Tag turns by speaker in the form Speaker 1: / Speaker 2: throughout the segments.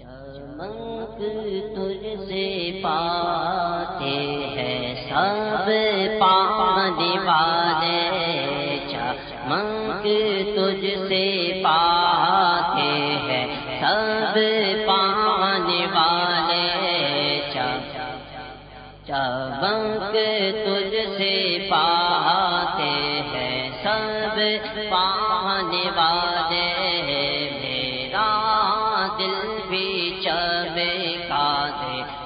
Speaker 1: چمک تجھ سے پاتے ہیں، سب پانے والے چمک تجھ سے پاتے ہیں، سب پانے والے چمک تجھ سے پاتے ہیں، سب پانے والے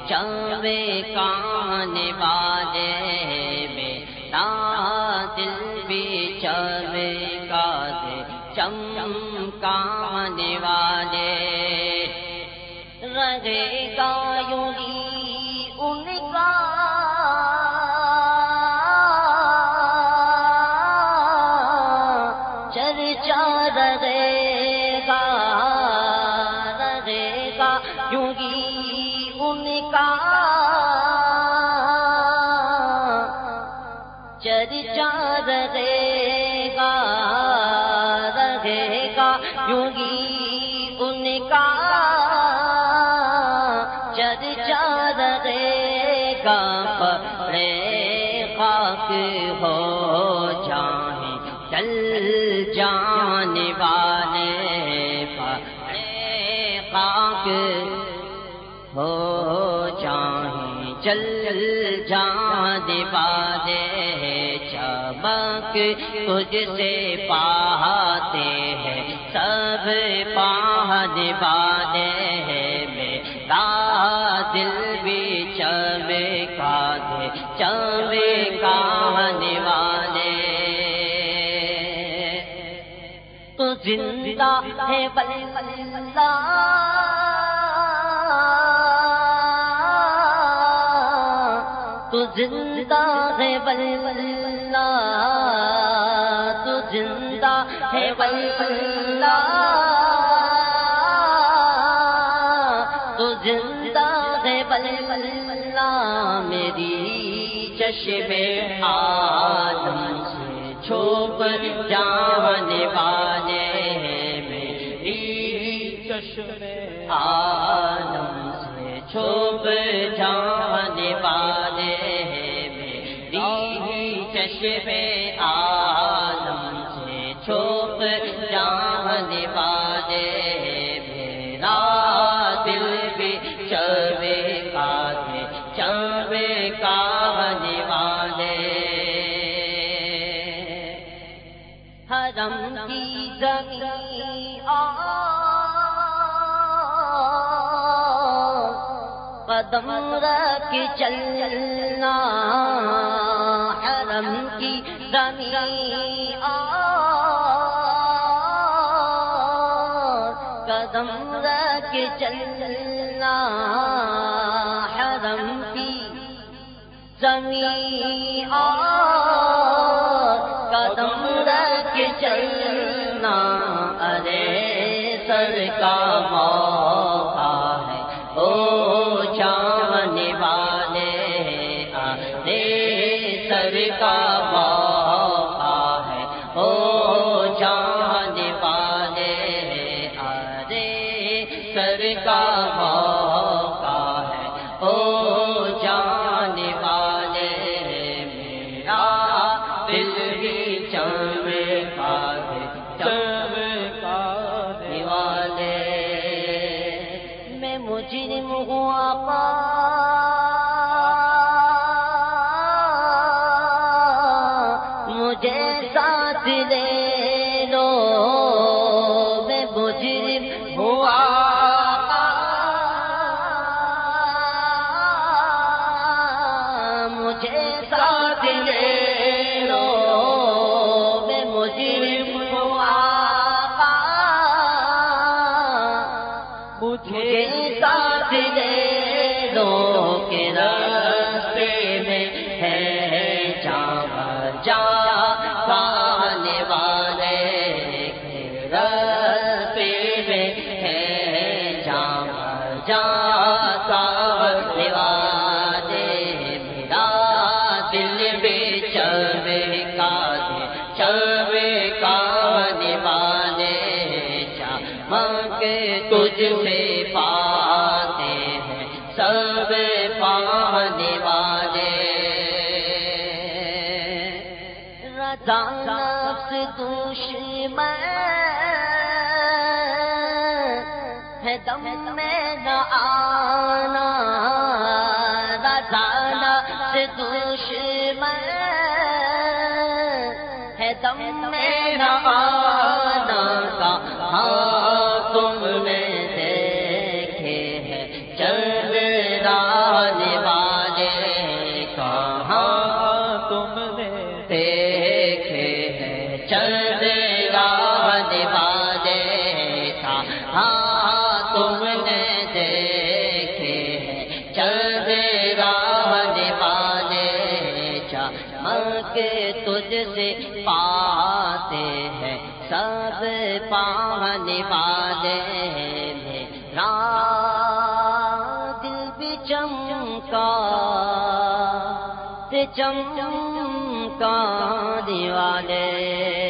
Speaker 1: کان والے میرا دل بھی چم کا دے چم کان والے رہے گا یوں ہی ان کا چرچا رہے چرچا رہے گا رہے گا، یوں ہی ان کا چرچا رہے گا پڑے خاک ہو جائیں، چل جان والے پڑے خاک ہو جائیں، چل جان والے۔ چمک تجھ سے پاتے ہیں۔ سب پان والے میرا دل بھی چمے کا دے چمے کان والے تو زندہ ہے بل تو زندہ ہے بل تو زندہ ہے بل تو زندہ ہے بل میری چشم آدم سے چھوپ جانے والے میری چشم آدم سے چھوپ جانے والے میری چشم آدم سے چھوپ جانے والے میرا دل بھی چوے کا دے چوے کانے والے۔ حرم کی زمین قدم رکھ چلنا۔ حرم کی زمین قدم رکھ چلنا حرم کی زمین اور قدم رکھ چلنا، ارے سر کا موقع دل جا پانے والے ہے۔ جا جا پانے والے، میرا دل بے چوے کا چوے کانے والے
Speaker 2: تجھ سے
Speaker 1: دم میں نہ آنا رضا سے دشمن ہے۔ دم میں نہ آنا
Speaker 2: چند رانے والے چمک تجھ سے پاتے ہیں۔ سب پانے والے میرا دل بھی چمکا چمکا دیوالے